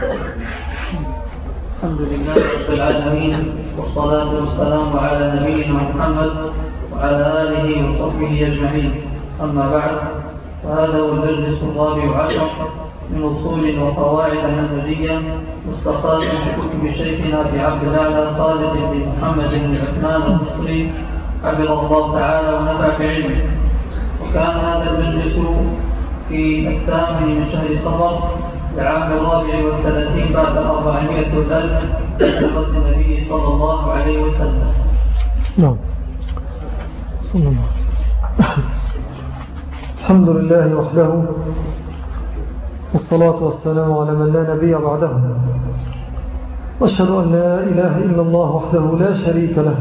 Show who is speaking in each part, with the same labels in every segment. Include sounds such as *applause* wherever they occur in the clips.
Speaker 1: الحمد لله رب العالمين والصلاة والسلام على نبينا محمد وعلى آله وصحبه أجمعين. أما بعد فهذا هو المجلس الرابع عشر من أصول وقواعد منهجية مستقاة في كتب شيخنا في عبد الأعلى خالد بن محمد بن عثمان المصري حفظه الله تعالى ونفع بعلمه. وكان هذا المجلس في الثامن من شهر صفر العام الرابع والثلاثين بعد الأربعمائة والألف من النبي صلى الله عليه وسلم.
Speaker 2: نعم. صلى الله عليه وسلم. الحمد لله وحده والصلاة والسلام على من لا نبي بعده. وأشهد أن لا إله إلا الله وحده لا شريك له.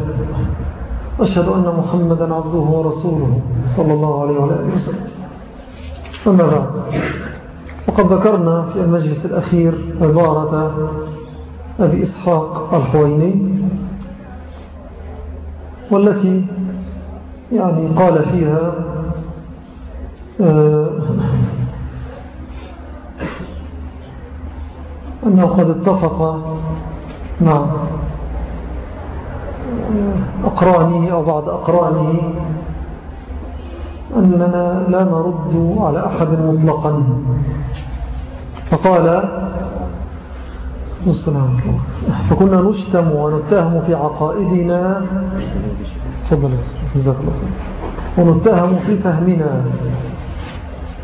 Speaker 2: أشهد أن محمدا عبده ورسوله صلى الله عليه وسلم. أما بعد. وقد ذكرنا في المجلس الأخير عبارة أبي إسحاق الحويني والتي يعني قال فيها آه، أنه قد اتفق مع أقرانه أو بعض أقرانه أننا لا نرد على أحد مطلقا. فقال فكنا نشتم ونتهم في عقائدنا. تفضل جزاك الله خير. ونتهم في فهمنا.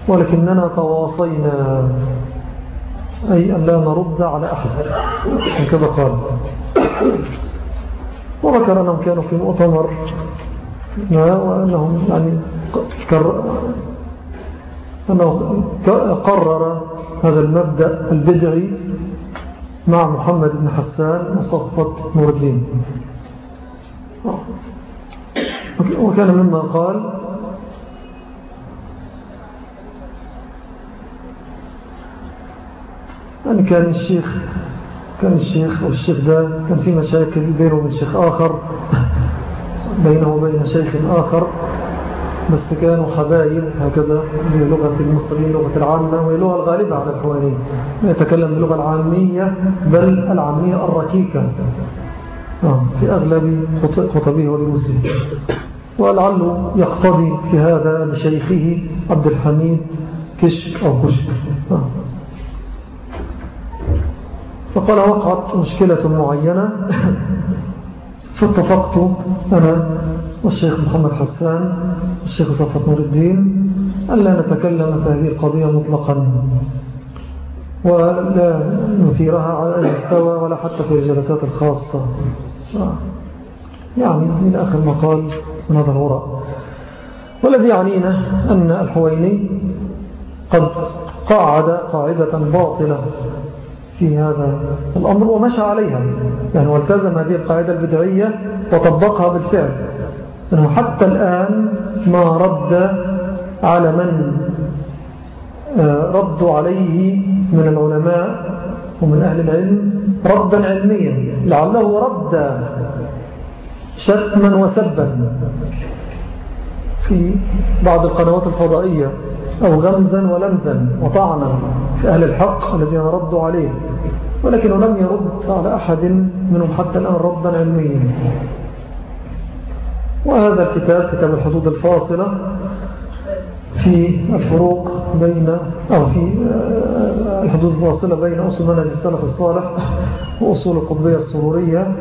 Speaker 2: ولكننا تواصينا. أي أن لا نرد على أحد. هكذا قال. وذكر أنهم كانوا في مؤتمر. وأنهم يعني أنه قرر هذا المبدأ البدعي مع محمد بن حسان وصفة نور الدين وكان مما قال يعني كان الشيخ كان الشيخ والشيخ ده كان في مشاكل بينه وبين شيخ آخر بينه وبين شيخ آخر. بس كانوا حبايب هكذا بلغة المصريين لغة العامة وهي اللغة الغالبة على الحوالين يتكلم باللغة العامية بل العامية الركيكة. آه، في أغلب خطبه ودروسه ولعله يقتضي في هذا لشيخه عبد الحميد كشك أو كشك آه. فقال وقعت مشكلة معينة. *coughs* فاتفقت أنا والشيخ محمد حسان والشيخ صفة نور الدين ألا نتكلم في هذه القضية مطلقا. ولا نثيرها على أي مستوى ولا حتى في الجلسات الخاصة. يعني من آخر مقال من هذا الوراء والذي يعنينا أن الحويني قد قاعد قاعدة باطلة في هذا الأمر ومشى عليها. يعني والتزم هذه القاعدة البدعية وطبقها بالفعل. أنه حتى الآن ما رد على من آه، ردوا عليه من العلماء ومن أهل العلم ردا علميا لعله رد شتما وسبا في بعض القنوات الفضائية أو غمزا ولمزا وطعنا في أهل الحق الذين ردوا عليه ولكنه لم يرد على أحد منهم حتى الآن ردا علميا. وهذا الكتاب كتاب الحدود الفاصلة في الفروق بين أو في آه، الحدود الفاصلة بين أصول منهج السلف الصالح وأصول القطبية السرورية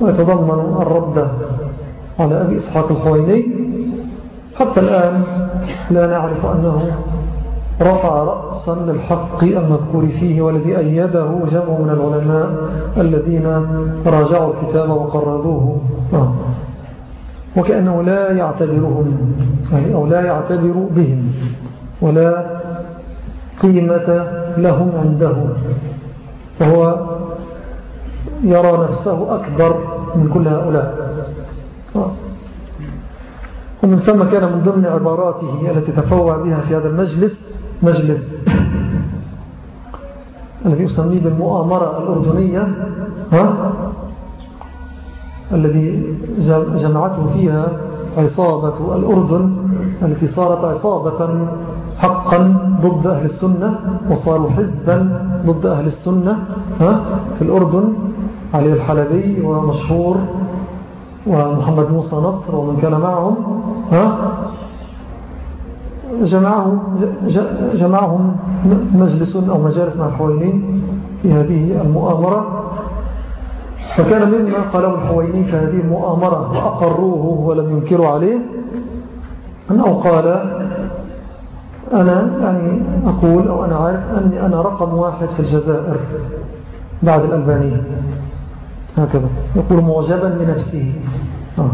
Speaker 2: ويتضمن الرد على أبي إسحاق الحويني حتى الآن لا نعرف أنه رفع رأسا للحق المذكور فيه والذي أيده جمع من العلماء الذين راجعوا الكتاب وقرذوه آه. وكأنه لا يعتبرهم يعني أو لا يعتبر بهم ولا قيمة لهم عنده وهو يرى نفسه أكبر من كل هؤلاء. ومن ثم كان من ضمن عباراته التي تفوع بها في هذا المجلس مجلس الذي يسميه بالمؤامرة الأردنية ها؟ الذي جمعته فيها عصابة الأردن التي صارت عصابة حقا ضد أهل السنة وصاروا حزبا ضد أهل السنة في الأردن علي الحلبي ومشهور ومحمد موسى نصر ومن كان معهم جمعهم, جمعهم مجلس أو مجالس مع الحوينين في هذه المؤامرة. فكان مما قاله الحويني في هذه المؤامرة وأقروه ولم ينكروا عليه أنه قال أنا يعني أقول أو أنا عارف أني أنا رقم واحد في الجزائر بعد الألبانية هكذا. يقول معجبا بنفسه. آه.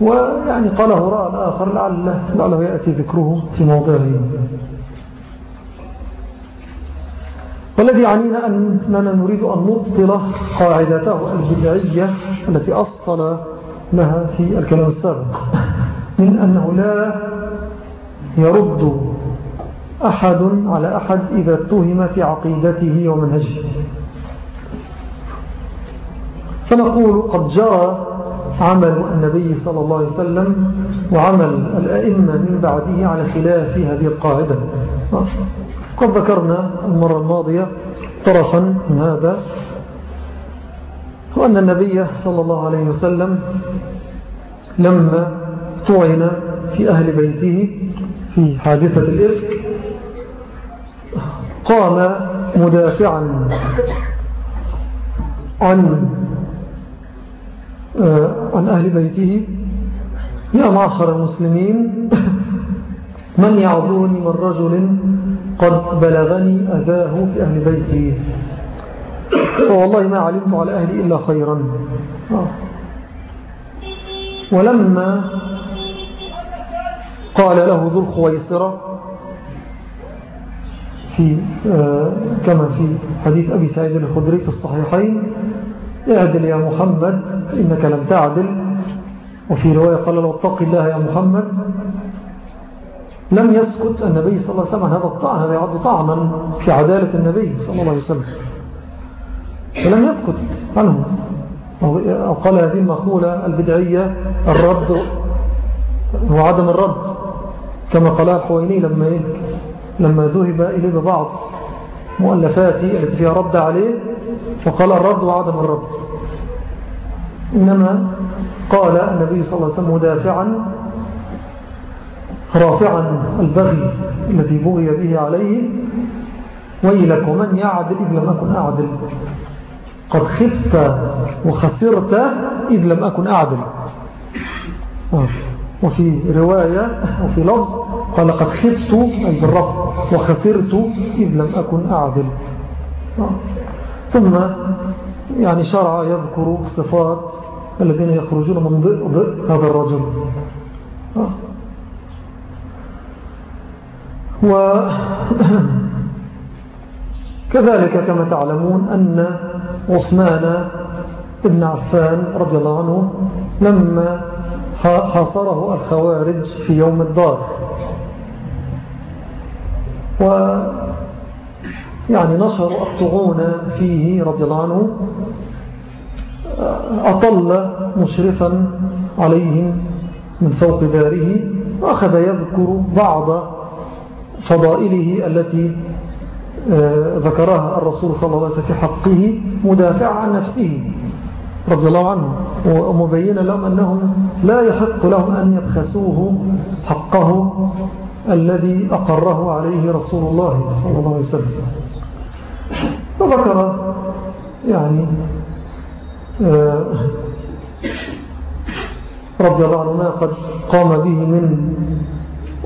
Speaker 2: ويعني قاله رأى الآخر لعله, لعله يأتي ذكره في موضعه. والذي يعنينا أننا نريد أن نبطل قاعدته البدعية التي أصل لها في الكلام السابق من أنه لا يرد أحد على أحد إذا اتهم في عقيدته ومنهجه. فنقول قد جرى عمل النبي صلى الله عليه وسلم وعمل الأئمة من بعده على خلاف هذه القاعدة. قد ذكرنا المرة الماضية طرفا من هذا وأن النبي صلى الله عليه وسلم لما طعن في أهل بيته في حادثة الإفك قام مدافعا عن آه، عن أهل بيته يا معشر المسلمين من يعذرني من رجل قد بلغني أذاه في أهل بيتي. والله ما علمت على أهلي إلا خيرا. ولما قال له ذو الخويصرة في آه، كما في حديث أبي سعيد الخدري في الصحيحين اعدل يا محمد إنك لم تعدل. وفي رواية قال له اتق الله يا محمد. لم يسكت النبي صلى الله عليه وسلم هذا الطعن هذا يعد طعنا في عدالة النبي صلى الله عليه وسلم. ولم يسكت عنه. أو قال هذه المقولة البدعية الرد وعدم الرد. كما قال الحويني لما, إيه؟ لما ذهب إليه ببعض مؤلفاتي التي فيها رد عليه فقال الرد وعدم الرد. إنما قال النبي صلى الله عليه وسلم مدافعا رافعا البغي الذي بغي به عليه ويلك ومن يعدل إذ لم أكن أعدل قد خبت وخسرت إذ لم أكن أعدل. وفي رواية وفي لفظ قال قد خبت أي بالرفض وخسرت إذ لم أكن أعدل. ثم يعني شرع يذكر صفات الذين يخرجون من ضئ هذا الرجل. وكذلك كما تعلمون أن عثمان ابن عفان رضي الله عنه لما حاصره الخوارج في يوم الدار. و يعني نشروا الطعون فيه رضي الله عنه أطل مشرفا عليهم من فوق داره وأخذ يذكر بعض فضائله التي آه، ذكرها الرسول صلى الله عليه وسلم في حقه مدافع عن نفسه رضي الله عنه ومبينا لهم أنهم لا يحق لهم أن يبخسوه حقه الذي أقره عليه رسول الله صلى الله عليه وسلم. وذكر يعني آه، رضي الله عنه ما قد قام به من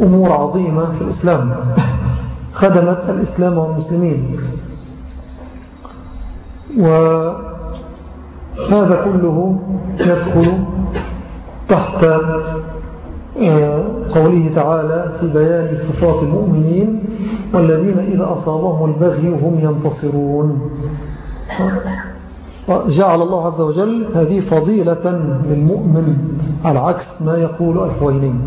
Speaker 2: أمور عظيمة في الإسلام. خدمت الإسلام والمسلمين. وهذا كله يدخل تحت آه، قوله تعالى في بيان صفات المؤمنين والذين إذا أصابهم البغي هم ينتصرون. جعل الله عز وجل هذه فضيلة للمؤمن على عكس ما يقول الحوينين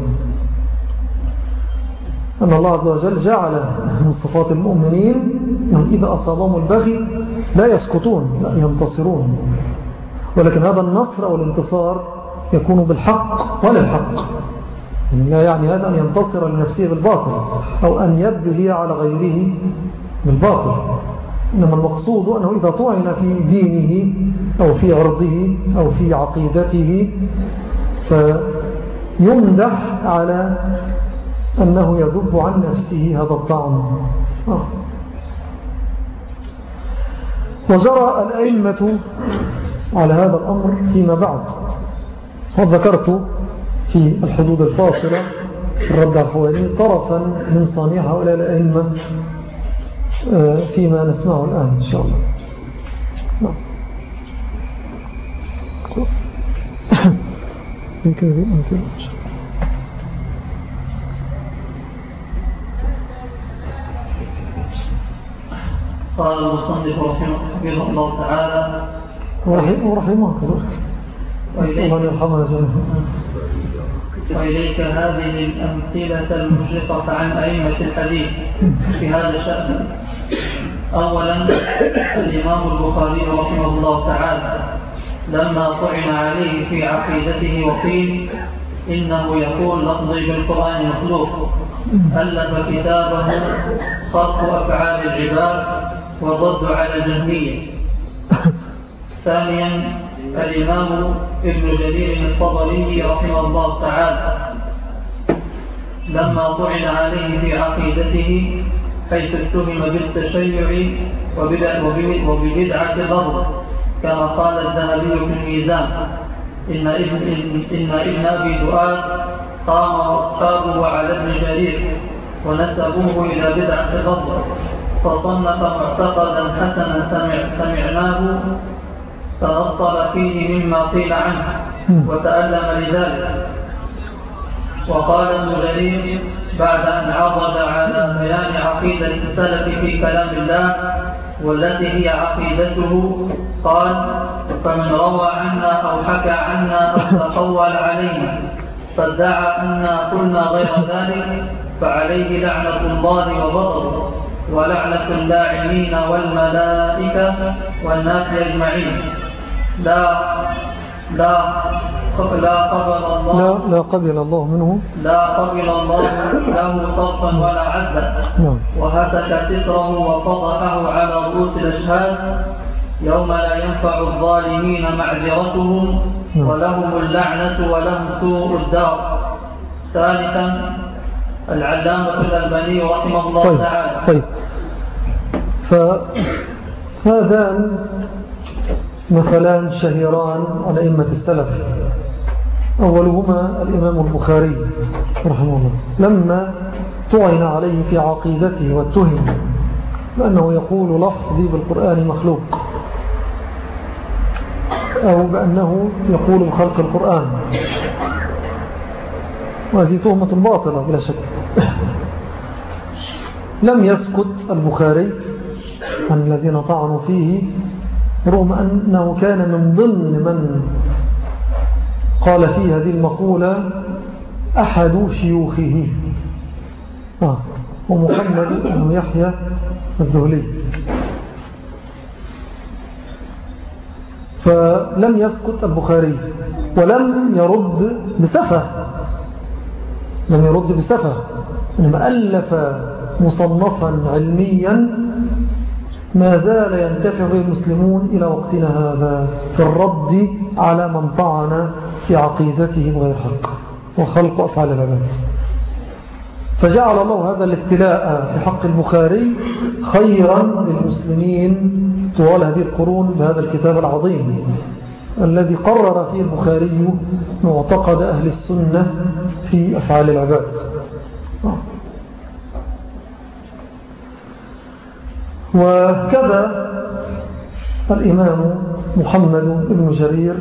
Speaker 2: أن الله عز وجل جعل من صفات المؤمنين أنهم إذا أصابهم البغي لا يسكتون لا ينتصرون. ولكن هذا النصر أو الانتصار يكون بالحق وللحق. لا يعني هذا أن ينتصر لنفسه بالباطل أو أن يبهي على غيره بالباطل. إنما المقصود أنه إذا طعن في دينه أو في عرضه أو في عقيدته فيمدح على أنه يذب عن نفسه هذا الطعن آه. وجرى الأئمة على هذا الأمر فيما بعد. وذكرت في الحدود الفاصلة في الرد الحوالي طرفا من صانع هؤلاء الأئمة آه، فيما نسمعه الآن إن شاء الله. نعم *coughs* يمكن هذه أمثلة
Speaker 1: قال المصنف رحمه الله تعالى
Speaker 2: ورحمه كذلك الله. يرحمنا جميعا
Speaker 1: وإليك هذه الأمثلة المشرقة عن أئمة الحديث في هذا الشأن. أولا الإمام البخاري رحمه الله تعالى لما طعن عليه في عقيدته وقيل إنه يقول لفظي بالقرآن مخلوق ألف كتابه خلق أفعال العباد والرد على الجهمية ثانيا الإمام ابن جرير الطبري رحمه الله تعالى لما طعن عليه في عقيدته حيث اتهم بالتشيع وببدعة الأرض كما قال الذهبي في الميزان إن ابن, إن ابن أبي دؤاد قام وأصحابه على ابن جرير ونسبوه إلى بدعة الأرض فصنف معتقدا حسنا سمع سمعناه تنصل فيه مما قيل عنه وتألم لذلك. وقال ابن جرير بعد أن عرض على بيان عقيدة السلف في كلام الله والتي هي عقيدته قال فمن روى عنا أو حكى عنا أو تقول علينا فادعى أنا قلنا غير ذلك فعليه لعنة الله وبطر ولعنة اللاعنين والملائكة والناس أجمعين. لا لا لا قبل الله.
Speaker 2: لا, لا قبل الله. منه
Speaker 1: لا قبل الله له صرفا ولا عدلا نعم. وهتك ستره وفضحه على رؤوس الأشهاد. يوم لا ينفع الظالمين معذرتهم نعم. ولهم اللعنة ولهم سوء الدار. ثالثا العلامة الألباني رحمه الله
Speaker 2: طيب.
Speaker 1: تعالى.
Speaker 2: طيب. فهذان مثلان شهيران عن أئمة السلف. أولهما الإمام البخاري رحمه الله. لما طعن عليه في عقيدته واتهم بأنه يقول لفظي بالقرآن مخلوق أو بأنه يقول بخلق القرآن. وهذه تهمة باطلة بلا شك. لم يسكت البخاري عن الذين طعنوا فيه رغم أنه كان من ضمن من قال في هذه المقولة أحد شيوخه. آه ومحمد بن يحيى الذهلي. فلم يسكت البخاري ولم يرد بسفة. لم يرد بسفة. إنما ألف مصنفا علميا ما زال ينتفع به المسلمون إلى وقتنا هذا في الرد على من طعن في عقيدتهم غير حق. وخلق أفعال العباد. فجعل الله هذا الابتلاء في حق البخاري خيرا للمسلمين طوال هذه القرون بهذا الكتاب العظيم الذي قرر فيه البخاري معتقد أهل السنة في أفعال العباد. وكذا الإمام محمد بن جرير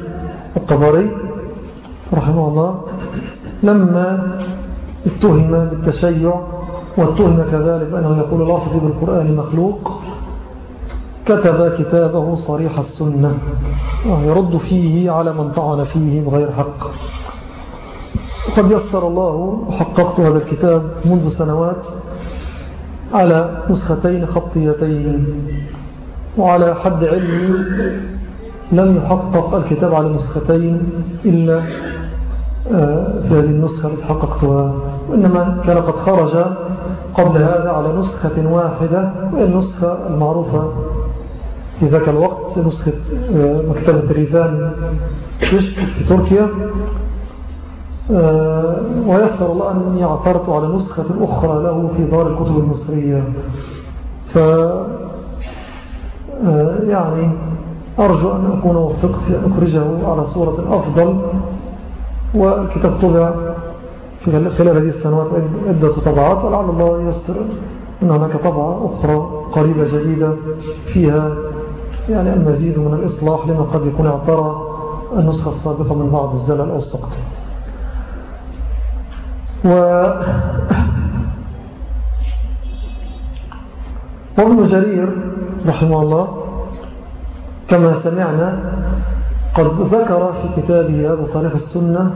Speaker 2: الطبري رحمه الله لما اتهم بالتشيع واتهم كذلك أنه يقول لفظ بالقرآن مخلوق كتب كتابه صريح السنة يرد فيه على من طعن فيه بغير حق. وقد يسر الله وحققت هذا الكتاب منذ سنوات على نسختين خطيتين وعلى حد علمي لم يحقق الكتاب على نسختين إلا آه، في هذه النسخة التي حققتها وإنما كان قد خرج قبل هذا على نسخة واحدة النسخة المعروفة في ذاك الوقت نسخة آه، مكتبة ريفان في تركيا. ويسر الله أني اعثرت على نسخة أخرى له في دار الكتب المصرية. ف يعني أرجو أن أكون وفقت في أن أخرجه على صورة أفضل. والكتاب طبع خلال هذه السنوات عدة طبعات ولعل الله يسر أن هناك طبعة أخرى قريبة جديدة فيها يعني المزيد من الإصلاح لما قد يكون اعترى النسخة السابقة من بعض الزلل أو السقط. وابن جرير رحمه الله كما سمعنا قد ذكر في كتابه هذا صريح السنة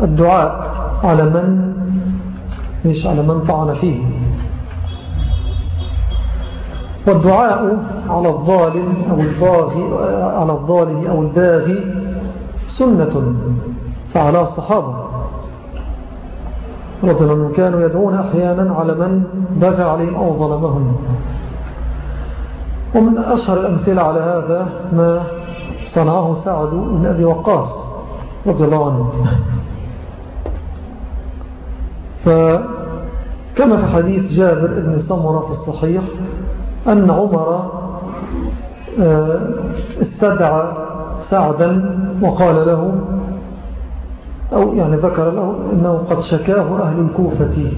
Speaker 2: الدعاء على من إيش؟ على من طعن فيه. والدعاء على الظالم أو الباغي على الظالم أو الباغي سنة فعلى الصحابة. الله كانوا يدعون أحيانا على من بغى عليهم أو ظلمهم. ومن أشهر الأمثلة على هذا ما صنعه سعد بن أبي وقاص رضي الله عنه. فكما في حديث جابر بن سمرة في الصحيح أن عمر آه، استدعى سعدا وقال له أو يعني ذكر له أنه قد شكاه أهل الكوفة.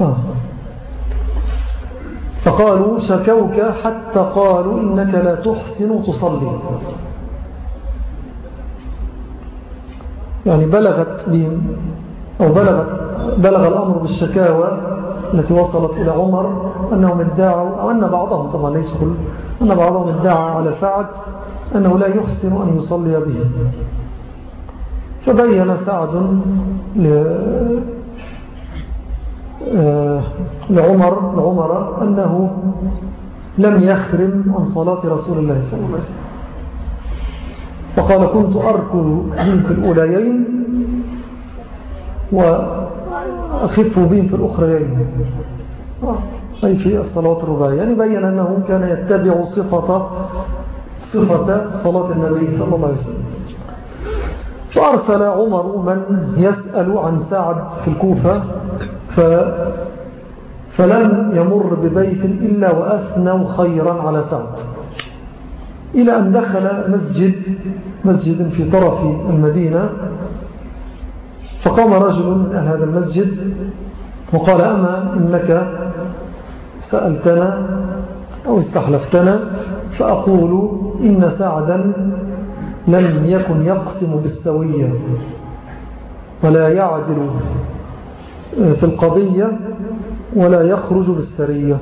Speaker 2: آه. فقالوا شكوك حتى قالوا إنك لا تحسن تصلي. يعني بلغت بهم أو بلغت بلغ الأمر بالشكاوى التي وصلت إلى عمر أنهم ادعوا أو أن بعضهم طبعا ليس كل أن بعضهم ادعى على سعد أنه لا يحسن أن يصلي به فبين سعد آه، لعمر, لعمر أنه لم يخرم عن صلاة رسول الله صلى الله عليه وسلم. فقال كنت أركض بهم في الأوليين وأخف بهم في الأخريين. أي في الصلاة الرباعية. يعني بين أنه كان يتبع صفة صفة صلاة النبي صلى الله عليه وسلم. فأرسل عمر من يسأل عن سعد في الكوفة ف فلم يمر ببيت إلا وأثنوا خيرا على سعد. إلى أن دخل مسجد مسجد في طرف المدينة فقام رجل من أهل هذا المسجد وقال أما إنك سألتنا أو استحلفتنا فأقول إن سعدا لم يكن يقسم بالسوية ولا يعدل في القضية ولا يخرج بالسرية.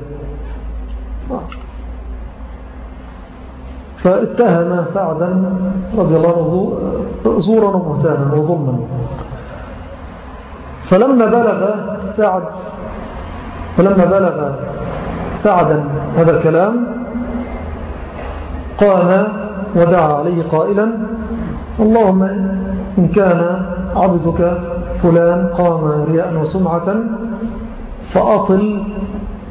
Speaker 2: فاتهم سعدا رضي الله عنه زورا ومهتانا وظلما. فلما بلغ سعد فلما بلغ سعدا هذا الكلام قام ودعا عليه قائلا اللهم إن كان عبدك فلان قام رياء وسمعة فأطل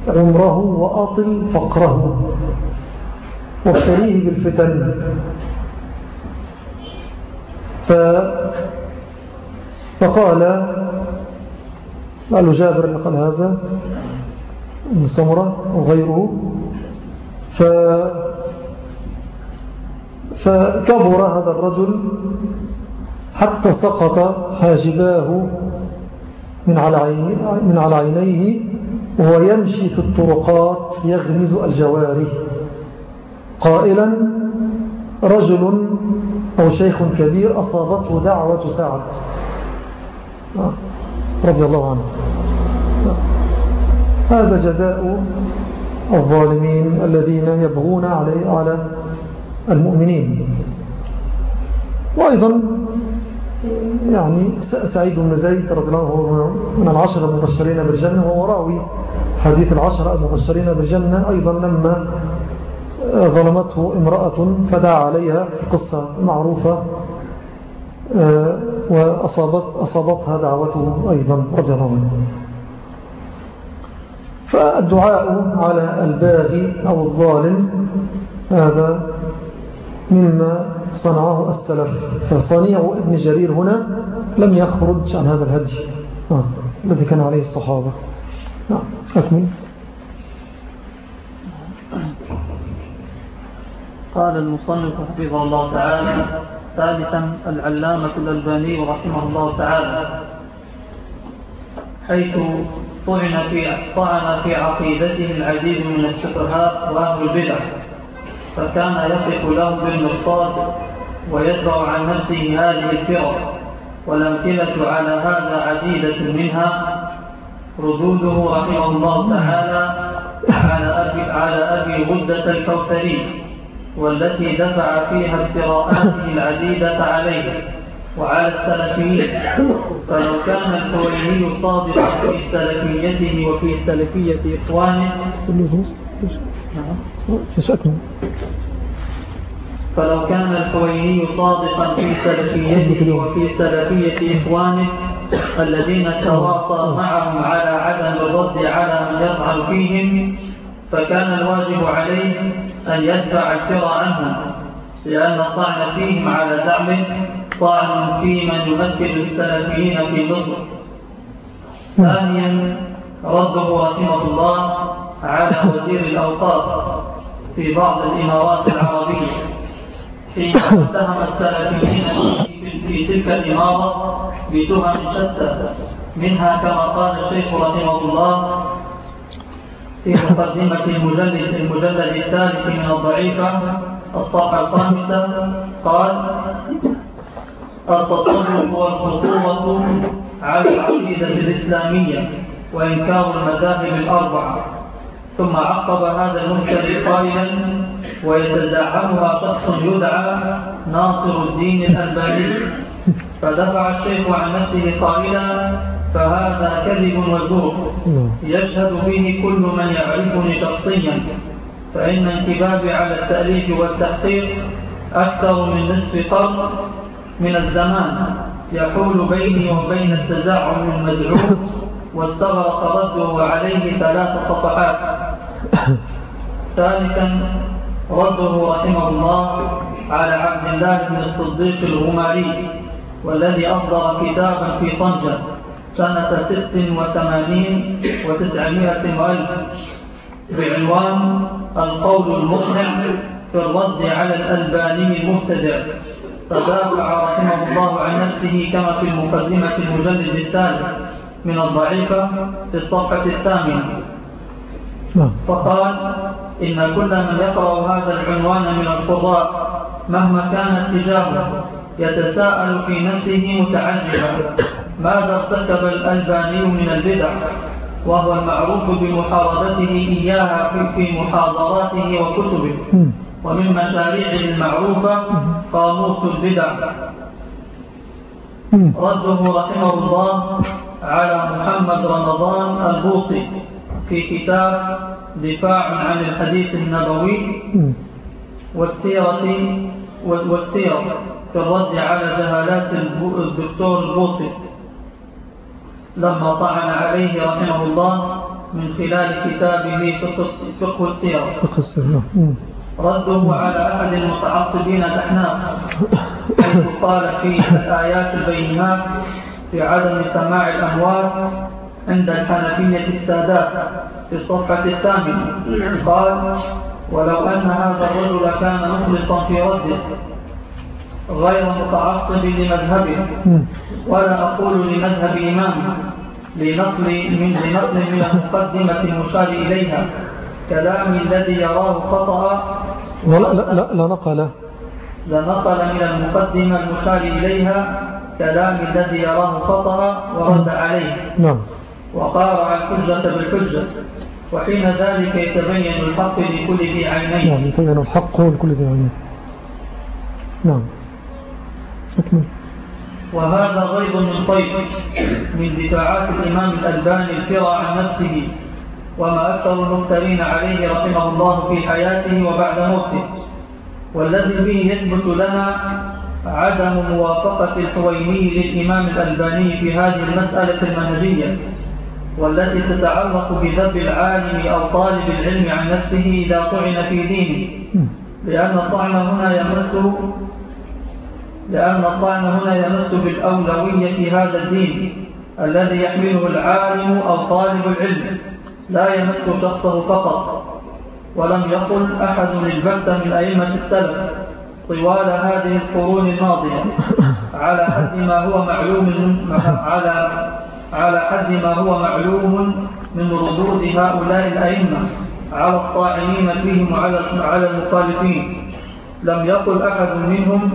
Speaker 2: عمره وأطل فقره وابتليه بالفتن. ف فقال قال جابر قال هذا من سمرة وغيره ف فكبر هذا الرجل حتى سقط حاجباه من على, من على عينيه وهو يمشي في الطرقات يغمز الجواري قائلا رجل أو شيخ كبير أصابته دعوة سعد. رضي الله عنه. هذا جزاء الظالمين الذين يبغون على المؤمنين. وأيضا يعني سعيد بن زيد رضي الله من العشرة المبشرين بالجنة وهو راوي حديث العشرة المبشرين بالجنة. أيضا لما ظلمته امرأة فدعا عليها في قصة معروفة آه، وأصابت أصابتها دعوته أيضا رضي عنه. فالدعاء على الباغي أو الظالم هذا مما صنعه السلف. فصنيع ابن جرير هنا لم يخرج عن هذا الهدي. آه. الذي كان عليه الصحابة. نعم أكمل.
Speaker 1: قال المصنف حفظه الله تعالى ثالثا العلامة الألباني رحمه الله تعالى حيث طعن في طعن في عقيدته العديد من السفهاء وأهل البدع. فكان يقف لهم بالمرصاد ويدفع عن نفسه هذه الفرق والأمثلة على هذا عديدة منها. ردوده رحمه الله تعالى على أبي, على أبي غدة الكوثري والتي دفع فيها افتراءاته العديدة عليه. وعلى السلفيين. فلو كان الحويني صادقا في سلفيته وفي سلفية إخوانه. فلو كان الحويني صادقا في سلفيته وفي سلفية إخوانه. الذين تواصى معهم على عدم الرد على من يطعن فيهم. فكان الواجب عليه أن يدفع الفر عنهم. لأن الطعن فيهم على زعمه طعن في من يمثل السلفيين في مصر. ثانيا رده رحمه الله على وزير الأوقاف في بعض الإمارات العربية. حين اتهم السلفيين في تلك الإمارة بتهم شتى منها كما قال الشيخ رحمه الله في مقدمة المجلد المجلد الثالث من الضعيفة الصفحة الخامسة قال التصرف والخطوة على العقيدة الإسلامية وإنكار المذاهب الأربعة. ثم عقب هذا المبتدئ قائلا ويتزاحمها شخص يدعى ناصر الدين الألباني. فدفع الشيخ عن نفسه قائلا فهذا كذب وزور. يشهد به كل من يعرفني شخصيا. فإن انكبابي على التأليف والتحقيق أكثر من نصف قرن من الزمان يحول بيني وبين التزعم المزعوم واستغرق رده عليه ثلاث صفحات. ثالثا رده رحمه الله على عبد الله بن الصديق الغماري والذي أصدر كتابا في طنجة سنة ست وثمانين وتسعمائة وألف بعنوان القول المقنع في الرد على الألباني المبتدع. فدافع رحمه الله عن نفسه كما في المقدمة المجلد الثالث من الضعيفة في الصفحة الثامنة. نعم. فقال إن كل من يقرأ هذا العنوان من القراء مهما كان اتجاهه يتساءل في نفسه متعجبا ماذا ارتكب الألباني من البدع؟ وهو المعروف بمحاربته إياها في محاضراته وكتبه. ومن مشاريعه المعروفة قاموس البدع. رده رحمه الله على محمد رمضان البوطي في كتاب دفاع عن الحديث النبوي والسيرة والسيرة في الرد على جهالات الدكتور البوطي لما طعن عليه رحمه الله من خلال كتابه فقه السيرة. فقه السيرة. رده على أحد المتعصبين الأحناف حيث قال في الآيات البينات في عدم سماع الأموات عند الحنفية السادات في الصفحة الثامنة. قال ولو أن هذا الرجل كان مخلصا في رده غير متعصب لمذهبه ولا أقول لمذهب إمامه لنقل من لنقل من المقدمة المشار إليها كلام الذي يراه خطأ
Speaker 2: لا لا لا, لا نقل.
Speaker 1: لنقل من المقدمة المشار إليها كلام الذي يراه خطأ ورد عليه.
Speaker 2: نعم.
Speaker 1: وقارع الحجة بالحجة وحين ذلك يتبين الحق لكل ذي عينين.
Speaker 2: نعم يتبين الحق لكل ذي عينين. نعم.
Speaker 1: أكمل. وهذا غيظ من طيب من دفاعات الإمام الألباني الفرى عن نفسه. وما أكثر المفترين عليه رحمه الله في حياته وبعد موته. والذي به يثبت لنا عدم موافقة الحويني للإمام الألباني في هذه المسألة المنهجية والتي تتعلق بذب العالم أو طالب العلم عن نفسه إذا طعن في دينه. لأن الطعن هنا يمس لأن الطعن هنا يمس بالأولوية هذا الدين الذي يحمله العالم أو طالب العلم. لا يمس شخصه فقط ولم يقل أحد البتة من أئمة السلف طوال هذه القرون الماضية. على حد ما هو معلوم على على حد ما هو معلوم من ردود هؤلاء الأئمة على الطاعنين فيهم وعلى على المخالفين. لم يقل أحد منهم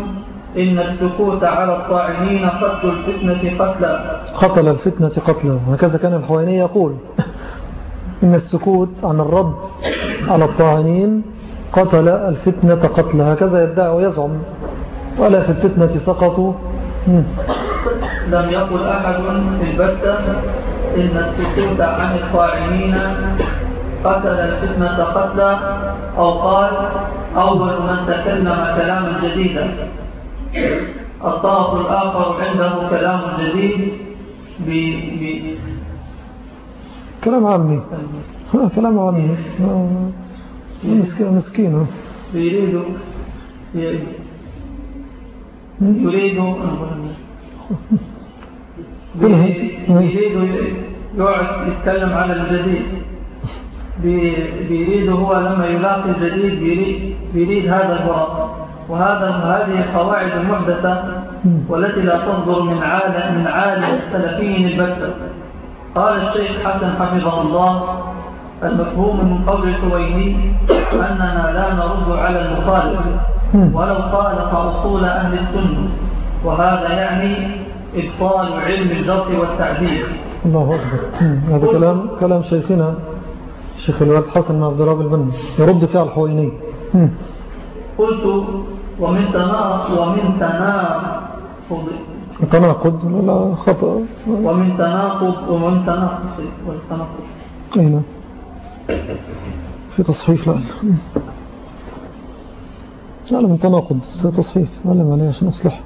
Speaker 1: إن السكوت على الطاعنين قتل الفتنة قتلا.
Speaker 2: قتل الفتنة قتلا. هكذا كان الحويني يقول. إن السكوت عن الرد على الطاعنين قتل الفتنة قتلا هكذا يدعي ويزعم. ولا في الفتنة سقطوا
Speaker 1: لم يقل أحد في البتة إن السكوت عن الطاعنين قتل الفتنة قتلا أو قال أول من تكلم كلاما جديدا. الطرف الآخر عنده كلام جديد.
Speaker 2: كلام عمي كلام عمي مسكين مسكين.
Speaker 1: يريد يريد. يريد يقعد يتكلم على الجديد. بيريد هو لما يلاقي الجديد بيريد, بيريد هذا الوراء. وهذا هذه قواعد محدثة والتي لا تصدر من عالم من عالم السلفيين البتة. قال الشيخ حسن حفظه الله المفهوم من قول الحويني أننا لا نرد على المخالف ولو خالف أصول أهل السنة وهذا يعني إبطال علم الجرح والتعديل
Speaker 2: الله أكبر. هذا كلام كلام شيخنا الشيخ الوالد حسن بن عبد الله البن يرد فيها الحويني
Speaker 1: قلت ومن تناقض ومن تناقض
Speaker 2: تناقض لا خطأ.
Speaker 1: ومن تناقض ومن تناقض والتناقض
Speaker 2: أين في تصحيف لا. لا من تناقض تصحيف معلم عليه عشان أصلح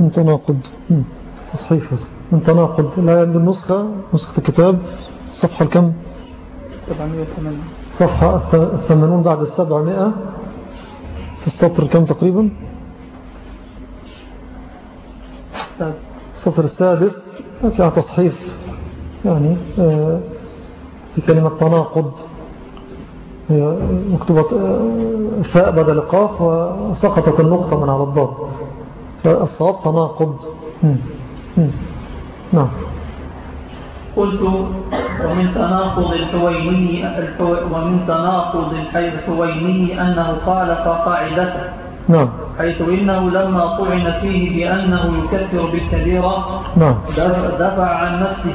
Speaker 2: من تناقض. تصحيف هذا من تناقض. لا عند النسخة نسخة الكتاب. الصفحة الكم؟
Speaker 1: 780
Speaker 2: صفحة الثمانون بعد السبعمائة. في السطر كم تقريبا؟ السطر السادس فيها تصحيف يعني آه، في كلمة تناقض. هي مكتوبة آه، فاء بدل قاف وسقطت النقطة من على الضاد. فالصواب تناقض. نعم.
Speaker 1: قلت ومن تناقض الحويني ومن تناقض الحويني أنه خالف قاعدته
Speaker 2: نعم.
Speaker 1: حيث إنه لما طعن فيه بأنه يكفر بالكبيرة
Speaker 2: نعم.
Speaker 1: دفع عن نفسه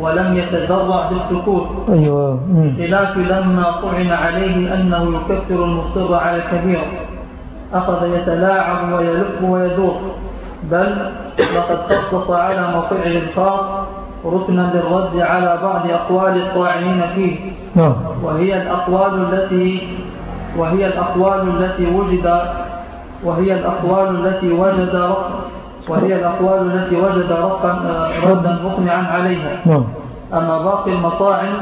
Speaker 1: ولم يتذرع بالسكوت.
Speaker 2: أيوة.
Speaker 1: خلاف لما طعن عليه أنه يكفر المصر على الكبيرة أخذ يتلاعب ويلف ويدور بل لقد خصص على موقعه الخاص ركنا للرد على بعض أقوال الطاعنين فيه.
Speaker 2: نعم.
Speaker 1: وهي الأقوال التي وهي الأقوال التي وجد وهي الأقوال التي وجد وهي الأقوال التي وجد ردا مقنعا عليها
Speaker 2: نعم
Speaker 1: أما باقي المطاعن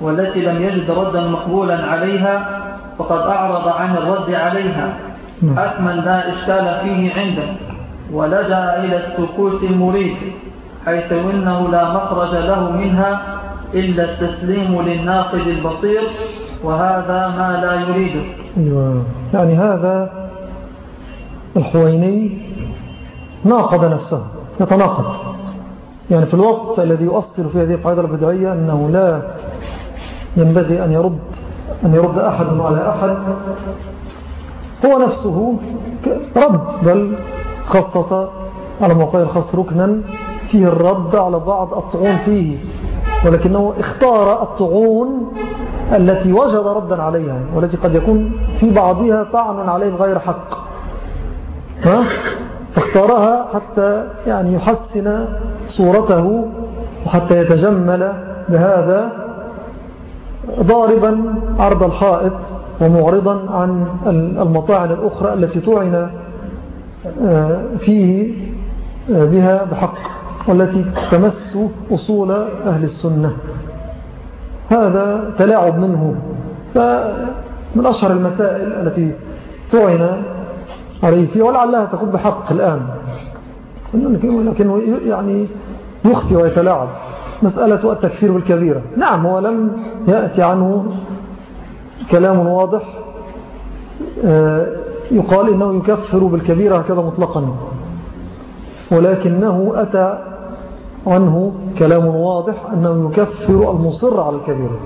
Speaker 1: والتي لم يجد ردا مقبولا عليها فقد أعرض عن الرد عليها نعم. حتما لا إشكال فيه عنده ولجأ إلى السكوت المريد حيث إنه لا مخرج له منها إلا التسليم للناقد البصير وهذا ما لا يريده
Speaker 2: أيوة. يعني هذا الحويني ناقض نفسه يتناقض يعني في الوقت الذي يؤثر في هذه القاعدة البدعية أنه لا ينبغي أن يرد أن يرد أحد على أحد هو نفسه رد بل خصص على موقع الخاص ركنا فيه الرد على بعض الطعون فيه ولكنه اختار الطعون التي وجد ردا عليها والتي قد يكون في بعضها طعن عليه غير حق. ها؟ فاختارها حتى يعني يحسن صورته وحتى يتجمل بهذا ضاربا عرض الحائط ومعرضا عن المطاعن الأخرى التي طعن آه، فيه آه، بها بحق والتي تمس أصول أهل السنة هذا تلاعب منه فمن أشهر المسائل التي تعن فيه ولعلها تكون بحق الآن. لكنه يعني يخفي ويتلاعب. مسألة التكفير بالكبيرة. نعم هو لم يأتي عنه كلام واضح آه، يقال إنه يكفر بالكبيرة هكذا مطلقا. ولكنه أتى عنه كلام واضح أنه يكفر المصر على الكبيرة.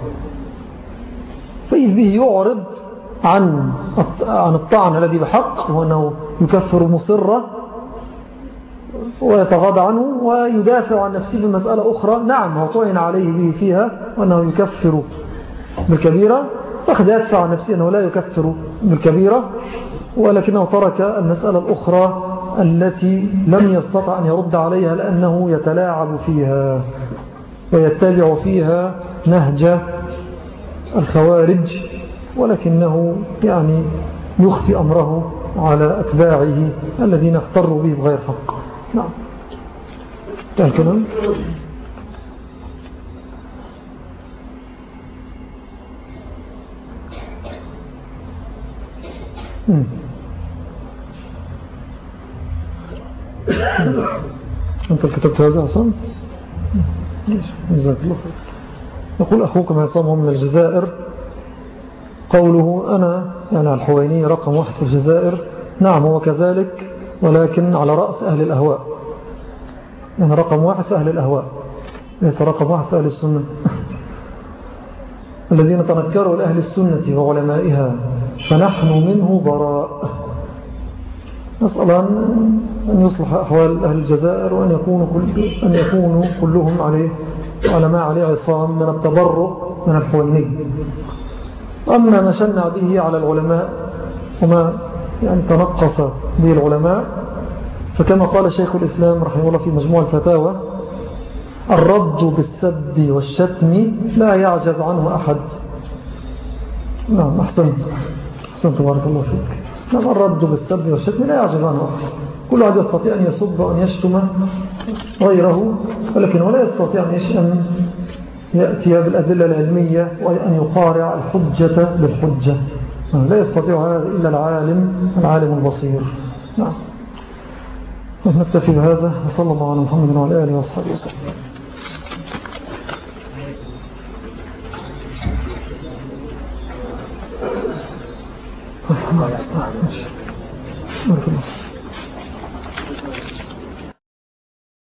Speaker 2: فإذ به يعرض عن عن الطعن الذي بحق وأنه يكفر مصرة ويتغاضى عنه ويدافع عن نفسه بمسألة أخرى. نعم هو طعن عليه به فيها وأنه يكفر بالكبيرة. فقد يدفع عن نفسه أنه لا يكفر بالكبيرة ولكنه ترك المسألة الأخرى التي لم يستطع أن يرد عليها لأنه يتلاعب فيها ويتبع فيها نهج الخوارج. ولكنه يعني يخفي أمره على أتباعه الذين اختروا به بغير حق. نعم. الكلام أنت كتبت هذا عصام جزاك الله خير. يقول أخوكم عصام من الجزائر. قوله أنا يعني الحويني رقم واحد في الجزائر. نعم هو كذلك ولكن على رأس أهل الأهواء. يعني رقم واحد في أهل الأهواء. ليس رقم واحد في أهل السنة. *laughs* الذين تنكروا لأهل السنة وعلمائها فنحن منه براء. نسأل أن يصلح أحوال أهل الجزائر وأن يكونوا, كل أن يكونوا كلهم عليه على ما عليه عصام من التبرؤ من الحويني. أما ما شنع به على العلماء وما يعني تنقص به العلماء فكما قال شيخ الإسلام رحمه الله في مجموع الفتاوى الرد بالسب والشتم لا يعجز عنه أحد. نعم أحسنت. أحسنت بارك الله فيك. نعم الرد بالسب والشتم لا يعجز عنه أحد. كل واحد يستطيع أن يسب وأن يشتم غيره ولكن ولا يستطيع أن يأتي بالأدلة العلمية وأن يقارع الحجة بالحجة. لا يستطيع هذا إلا العالم العالم البصير. نعم. نكتفي بهذا وصلى الله على محمد وعلى آله وصحبه وسلم. بارك الله